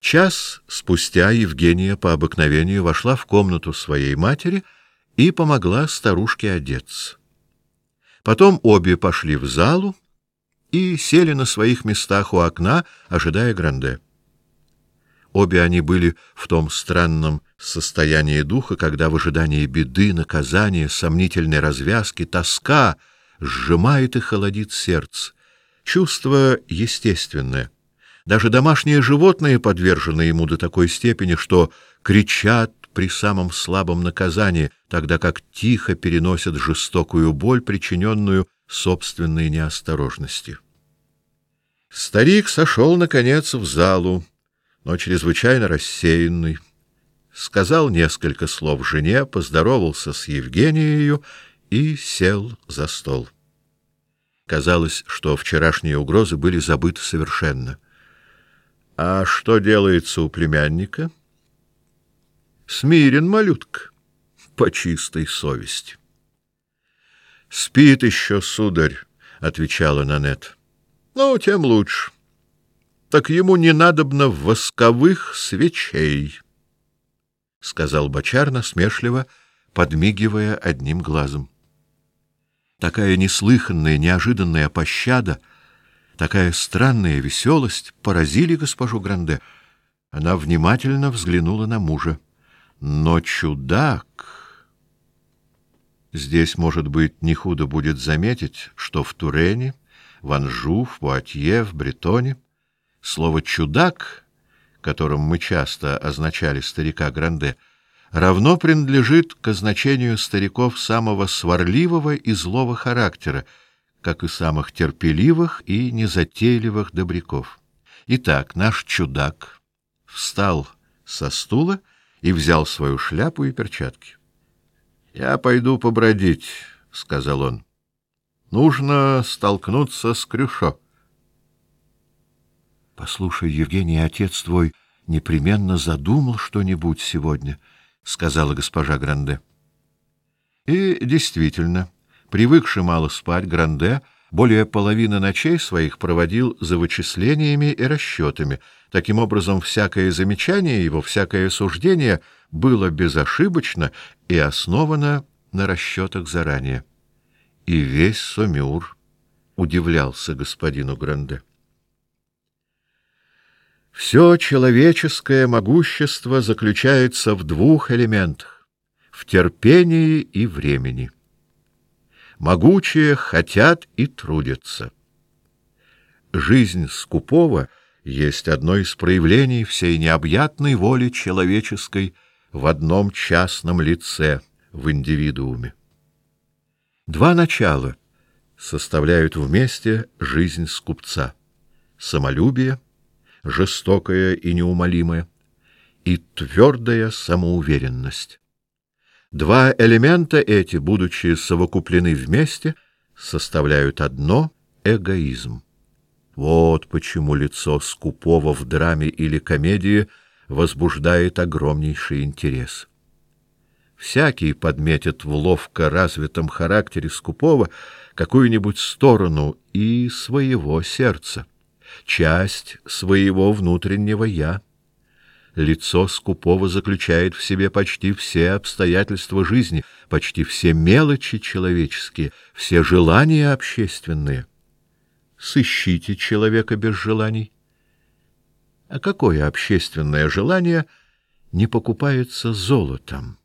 Час спустя Евгения по обыкновению вошла в комнату своей матери и помогла старушке одеться. Потом обе пошли в залу и сели на своих местах у окна, ожидая Гранде. Обе они были в том странном состоянии духа, когда в ожидании беды, наказания, сомнительной развязки, тоска сжимает и холодит сердце. Чувство естественное. Даже домашние животные подвержены ему до такой степени, что кричат при самом слабом наказании, тогда как тихо переносят жестокую боль, причиненную собственной неосторожностью. Старик сошел наконец в залу, но чрезвычайно рассеянный. Сказал несколько слов жене, поздоровался с Евгенией и сел за стол. Казалось, что вчерашние угрозы были забыты совершенно. А что делается у племянника? Смирен малютка, по чистой совести. Спит еще, сударь, отвечала Нанет. Ну, тем лучше. Так ему не надобно восковых свечей, сказал бочар насмешливо, подмигивая одним глазом. Такая неслыханная, неожиданная пощада, такая странная веселость поразили госпожу Гранде. Она внимательно взглянула на мужа. Но чудак... Здесь, может быть, не худо будет заметить, что в Турене, в Анжу, в Пуатье, в Бретоне слово «чудак», которым мы часто означали старика Гранде, — равно принадлежит к значению стариков самого сварливого и злого характера, как и самых терпеливых и незатейливых добряков. Итак, наш чудак встал со стула и взял свою шляпу и перчатки. Я пойду побродить, сказал он. Нужно столкнуться с Крюшо. Послушай, Евгений, отец твой непременно задумал что-нибудь сегодня сказала госпожа Гранде. И действительно, привыкший мало спать, Гранде более половины ночей своих проводил за вычислениями и расчетами. Таким образом, всякое замечание его, всякое суждение было безошибочно и основано на расчетах заранее. И весь Сомюр удивлялся господину Гранде. Все человеческое могущество заключается в двух элементах: в терпении и времени. Могучие хотят и трудятся. Жизнь скупого есть одно из проявлений всей необъятной воли человеческой в одном частном лице в индивидууме. Два начала составляют вместе жизнь скупца: самолюбие жестокая и неумолимая, и твердая самоуверенность. Два элемента эти, будучи совокуплены вместе, составляют одно эгоизм. Вот почему лицо скупого в драме или комедии возбуждает огромнейший интерес. Всякий подметит в ловко развитом характере скупого какую-нибудь сторону и своего сердца часть своего внутреннего я. Лицо скупого заключает в себе почти все обстоятельства жизни, почти все мелочи человеческие, все желания общественные. Сыщите человека без желаний. А какое общественное желание не покупается золотом?